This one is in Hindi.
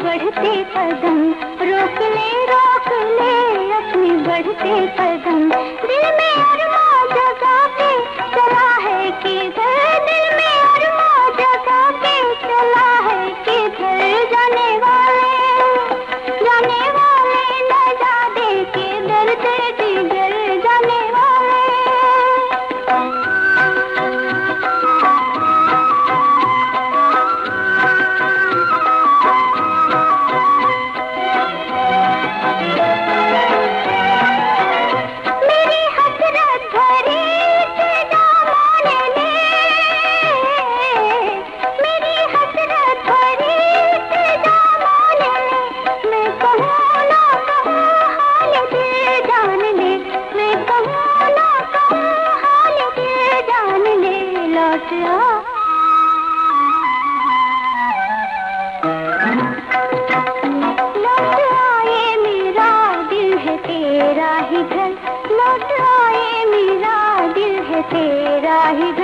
बढ़ते कदम रोक ले रोक ले अपने बढ़ते कदम। ही